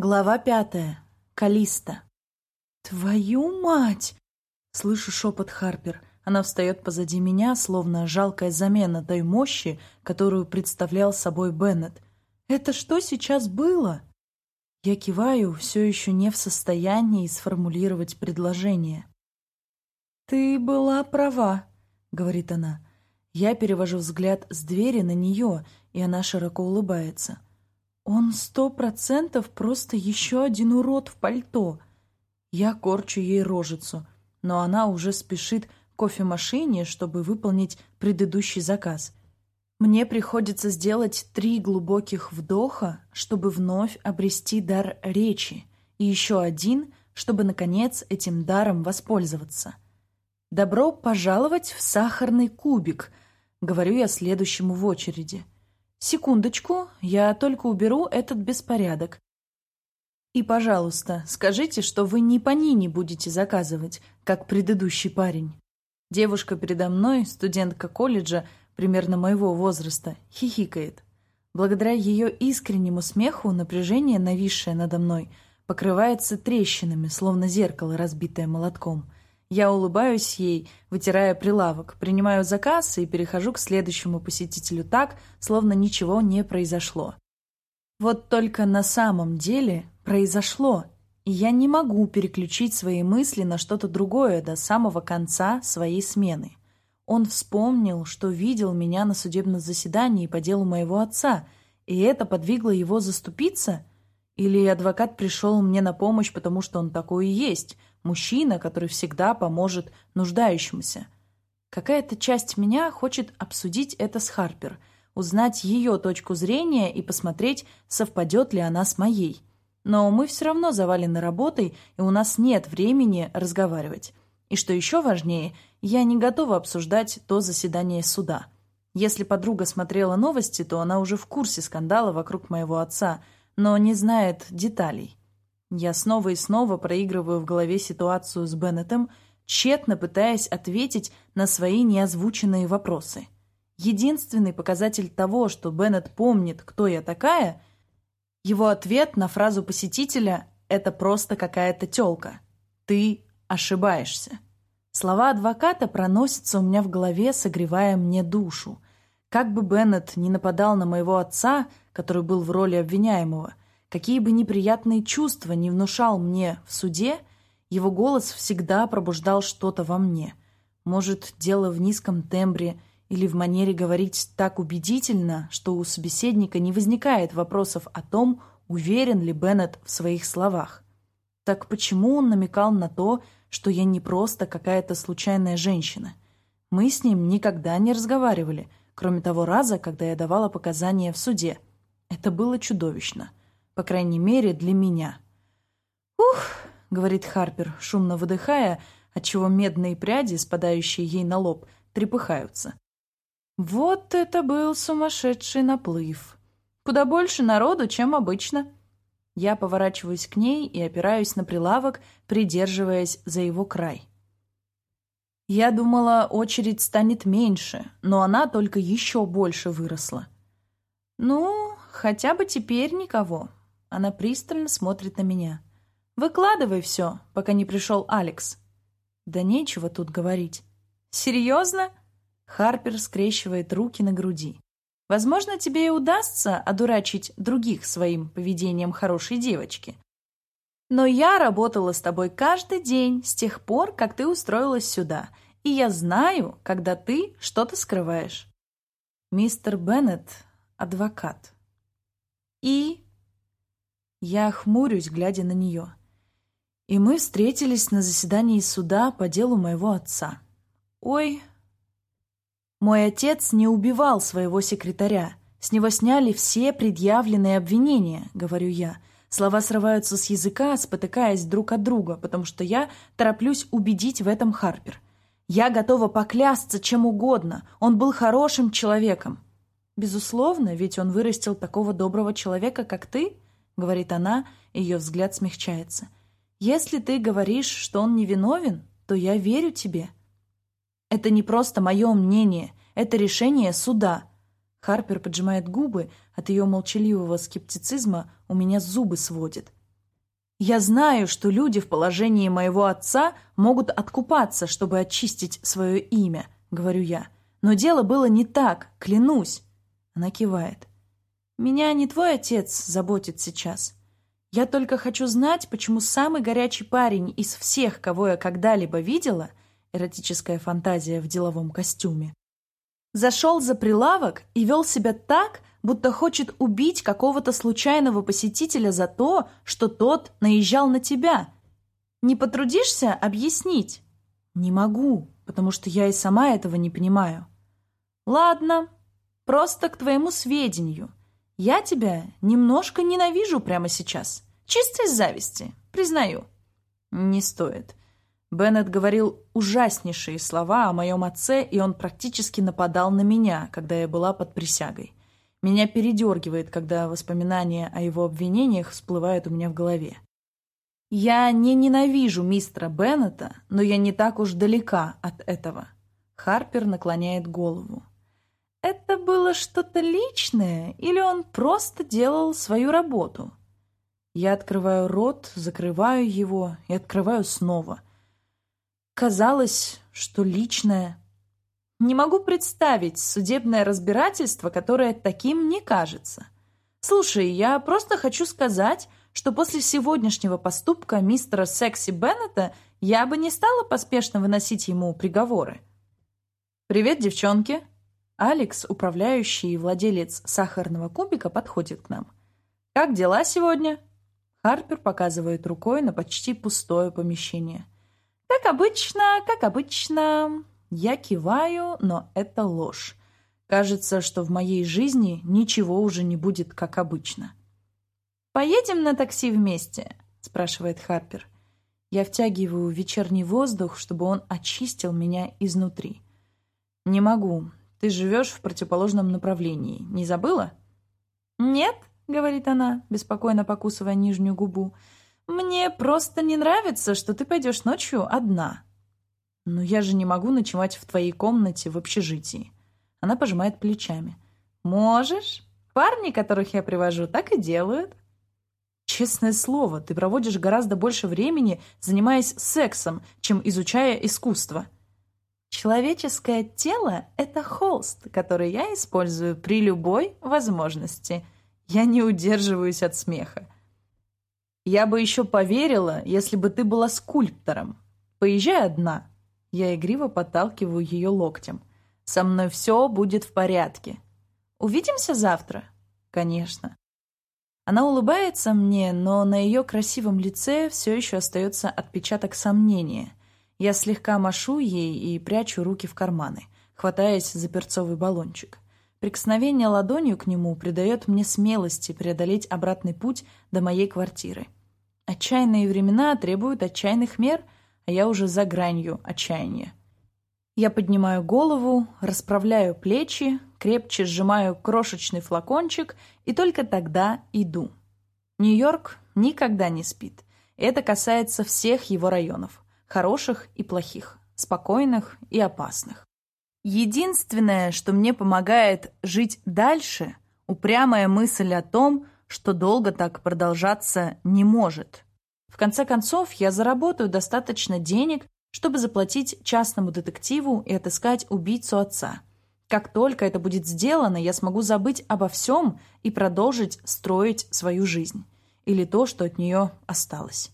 Глава пятая. Калиста. «Твою мать!» Слышу шепот Харпер. Она встает позади меня, словно жалкая замена той мощи, которую представлял собой Беннет. «Это что сейчас было?» Я киваю, все еще не в состоянии сформулировать предложение. «Ты была права», — говорит она. Я перевожу взгляд с двери на нее, и она широко улыбается. Он сто процентов просто еще один урод в пальто. Я корчу ей рожицу, но она уже спешит к кофемашине, чтобы выполнить предыдущий заказ. Мне приходится сделать три глубоких вдоха, чтобы вновь обрести дар речи, и еще один, чтобы, наконец, этим даром воспользоваться. «Добро пожаловать в сахарный кубик», — говорю я следующему в очереди — «Секундочку, я только уберу этот беспорядок. И, пожалуйста, скажите, что вы не по Нине будете заказывать, как предыдущий парень». Девушка передо мной, студентка колледжа, примерно моего возраста, хихикает. Благодаря ее искреннему смеху напряжение, нависшее надо мной, покрывается трещинами, словно зеркало, разбитое молотком – я улыбаюсь ей, вытирая прилавок, принимаю заказ и перехожу к следующему посетителю так, словно ничего не произошло. Вот только на самом деле произошло, и я не могу переключить свои мысли на что-то другое до самого конца своей смены. Он вспомнил, что видел меня на судебном заседании по делу моего отца, и это подвигло его заступиться? Или адвокат пришел мне на помощь, потому что он такой и есть — мужчина, который всегда поможет нуждающемуся. Какая-то часть меня хочет обсудить это с Харпер, узнать ее точку зрения и посмотреть, совпадет ли она с моей. Но мы все равно завалены работой, и у нас нет времени разговаривать. И что еще важнее, я не готова обсуждать то заседание суда. Если подруга смотрела новости, то она уже в курсе скандала вокруг моего отца, но не знает деталей. Я снова и снова проигрываю в голове ситуацию с Беннетом, тщетно пытаясь ответить на свои неозвученные вопросы. Единственный показатель того, что Беннет помнит, кто я такая, его ответ на фразу посетителя «это просто какая-то тёлка». «Ты ошибаешься». Слова адвоката проносятся у меня в голове, согревая мне душу. Как бы Беннет не нападал на моего отца, который был в роли обвиняемого – Какие бы неприятные чувства не внушал мне в суде, его голос всегда пробуждал что-то во мне. Может, дело в низком тембре или в манере говорить так убедительно, что у собеседника не возникает вопросов о том, уверен ли Беннет в своих словах. Так почему он намекал на то, что я не просто какая-то случайная женщина? Мы с ним никогда не разговаривали, кроме того раза, когда я давала показания в суде. Это было чудовищно. По крайней мере, для меня. «Ух!» — говорит Харпер, шумно выдыхая, отчего медные пряди, спадающие ей на лоб, трепыхаются. «Вот это был сумасшедший наплыв! Куда больше народу, чем обычно!» Я поворачиваюсь к ней и опираюсь на прилавок, придерживаясь за его край. Я думала, очередь станет меньше, но она только еще больше выросла. «Ну, хотя бы теперь никого», она пристально смотрит на меня. «Выкладывай все, пока не пришел Алекс». «Да нечего тут говорить». «Серьезно?» Харпер скрещивает руки на груди. «Возможно, тебе и удастся одурачить других своим поведением хорошей девочки. Но я работала с тобой каждый день с тех пор, как ты устроилась сюда, и я знаю, когда ты что-то скрываешь». Мистер Беннет — адвокат. И я хмурюсь, глядя на нее. И мы встретились на заседании суда по делу моего отца. Ой, мой отец не убивал своего секретаря. С него сняли все предъявленные обвинения, говорю я. Слова срываются с языка, спотыкаясь друг от друга, потому что я тороплюсь убедить в этом Харпер. Я готова поклясться чем угодно. Он был хорошим человеком. Безусловно, ведь он вырастил такого доброго человека, как ты — говорит она, и ее взгляд смягчается. «Если ты говоришь, что он невиновен, то я верю тебе». «Это не просто мое мнение, это решение суда». Харпер поджимает губы, от ее молчаливого скептицизма у меня зубы сводит. Я знаю, что люди в положении моего отца могут откупаться, чтобы очистить свое имя, говорю я. Но дело было не так, клянусь. Она кивает. Меня не твой отец заботит сейчас. Я только хочу знать, почему самый горячий парень из всех, кого я когда-либо видела, эротическая фантазия в деловом костюме, зашел за прилавок и вел себя так, будто хочет убить какого-то случайного посетителя за то, что тот наезжал на тебя. Не потрудишься объяснить? Не могу, потому что я и сама этого не понимаю. Ладно, просто к твоему сведению. Я тебя немножко ненавижу прямо сейчас. Чисто из зависти, признаю. Не стоит. Беннет говорил ужаснейшие слова о моем отце, и он практически нападал на меня, когда я была под присягой. Меня передергивает, когда воспоминания о его обвинениях всплывают у меня в голове. Я не ненавижу мистера Беннета, но я не так уж далека от этого. Харпер наклоняет голову. Это было что-то личное, или он просто делал свою работу? Я открываю рот, закрываю его и открываю снова. Казалось, что личное. Не могу представить судебное разбирательство, которое таким не кажется. Слушай, я просто хочу сказать, что после сегодняшнего поступка мистера Секси Беннета я бы не стала поспешно выносить ему приговоры. «Привет, девчонки!» Алекс, управляющий и владелец сахарного кубика, подходит к нам. «Как дела сегодня?» Харпер показывает рукой на почти пустое помещение – как обычно, как обычно. Я киваю, но это ложь. Кажется, что в моей жизни ничего уже не будет как обычно. «Поедем на такси вместе?» – спрашивает Харпер. Я втягиваю вечерний воздух, чтобы он очистил меня изнутри. «Не могу. Ты живешь в противоположном направлении. Не забыла?» «Нет», — говорит она, беспокойно покусывая нижнюю губу. «Мне просто не нравится, что ты пойдешь ночью одна». «Но я же не могу ночевать в твоей комнате в общежитии». Она пожимает плечами. «Можешь. Парни, которых я привожу, так и делают». «Честное слово, ты проводишь гораздо больше времени, занимаясь сексом, чем изучая искусство». «Человеческое тело — это холст, который я использую при любой возможности. Я не удерживаюсь от смеха. Я бы еще поверила, если бы ты была скульптором. Поезжай одна. Я игриво подталкиваю ее локтем. Со мной все будет в порядке. Увидимся завтра? Конечно. Она улыбается мне, но на ее красивом лице все еще остается отпечаток сомнения. Я слегка машу ей и прячу руки в карманы, хватаясь за перцовый баллончик. Прикосновение ладонью к нему придает мне смелости преодолеть обратный путь до моей квартиры. Отчаянные времена требуют отчаянных мер, а я уже за гранью отчаяния. Я поднимаю голову, расправляю плечи, крепче сжимаю крошечный флакончик и только тогда иду. Нью-Йорк никогда не спит. Это касается всех его районов, хороших и плохих, спокойных и опасных. Единственное, что мне помогает жить дальше, упрямая мысль о том, что долго так продолжаться не может. В конце концов, я заработаю достаточно денег, чтобы заплатить частному детективу и отыскать убийцу отца. Как только это будет сделано, я смогу забыть обо всем и продолжить строить свою жизнь. Или то, что от нее осталось.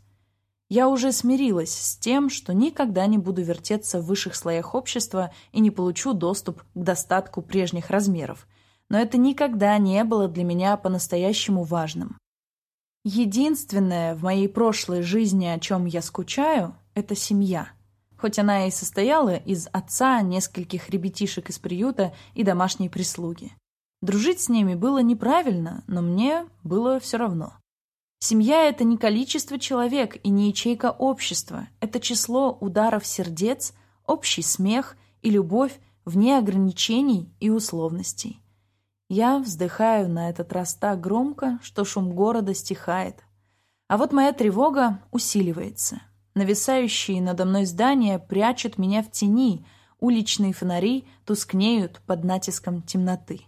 Я уже смирилась с тем, что никогда не буду вертеться в высших слоях общества и не получу доступ к достатку прежних размеров, но это никогда не было для меня по-настоящему важным. Единственное в моей прошлой жизни, о чем я скучаю, это семья. Хоть она и состояла из отца, нескольких ребятишек из приюта и домашней прислуги. Дружить с ними было неправильно, но мне было все равно. Семья — это не количество человек и не ячейка общества. Это число ударов сердец, общий смех и любовь вне ограничений и условностей. Я вздыхаю на этот раз так громко, что шум города стихает. А вот моя тревога усиливается. Нависающие надо мной здания прячут меня в тени, уличные фонари тускнеют под натиском темноты.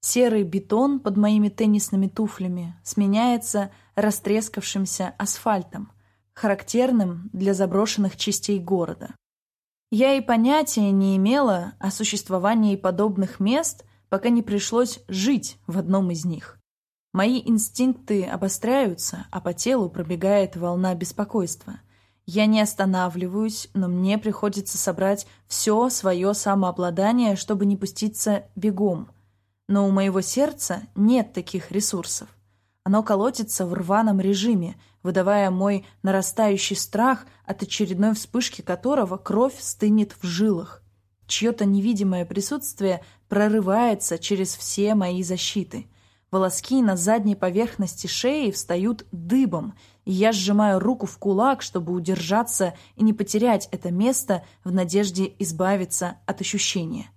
Серый бетон под моими теннисными туфлями сменяется растрескавшимся асфальтом, характерным для заброшенных частей города. Я и понятия не имела о существовании подобных мест, пока не пришлось жить в одном из них. Мои инстинкты обостряются, а по телу пробегает волна беспокойства. Я не останавливаюсь, но мне приходится собрать все свое самообладание, чтобы не пуститься бегом – но у моего сердца нет таких ресурсов. Оно колотится в рваном режиме, выдавая мой нарастающий страх, от очередной вспышки которого кровь стынет в жилах. Чье-то невидимое присутствие прорывается через все мои защиты. Волоски на задней поверхности шеи встают дыбом, и я сжимаю руку в кулак, чтобы удержаться и не потерять это место в надежде избавиться от ощущения.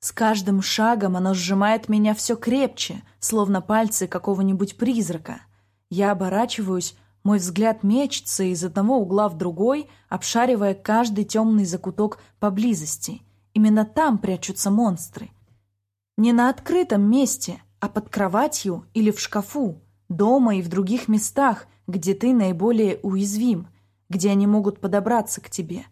С каждым шагом оно сжимает меня все крепче, словно пальцы какого-нибудь призрака. Я оборачиваюсь, мой взгляд мечется из одного угла в другой, обшаривая каждый темный закуток поблизости. Именно там прячутся монстры. Не на открытом месте, а под кроватью или в шкафу, дома и в других местах, где ты наиболее уязвим, где они могут подобраться к тебе.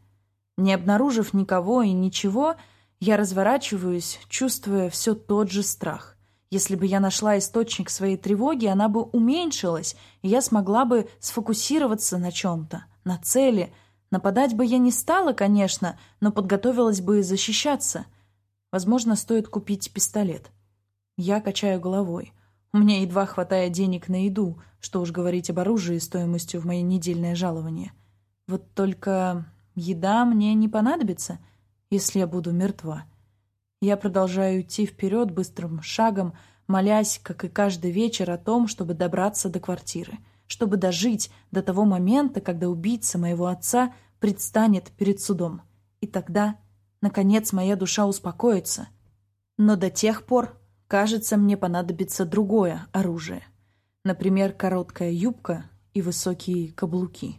Не обнаружив никого и ничего, я разворачиваюсь, чувствуя все тот же страх. Если бы я нашла источник своей тревоги, она бы уменьшилась, и я смогла бы сфокусироваться на чем-то, на цели. Нападать бы я не стала, конечно, но подготовилась бы защищаться. Возможно, стоит купить пистолет. Я качаю головой. У меня едва хватает денег на еду, что уж говорить об оружии стоимостью в мое недельное жалование. Вот только еда мне не понадобится — если я буду мертва. Я продолжаю идти вперед быстрым шагом, молясь, как и каждый вечер, о том, чтобы добраться до квартиры, чтобы дожить до того момента, когда убийца моего отца предстанет перед судом. И тогда, наконец, моя душа успокоится. Но до тех пор, кажется, мне понадобится другое оружие. Например, короткая юбка и высокие каблуки.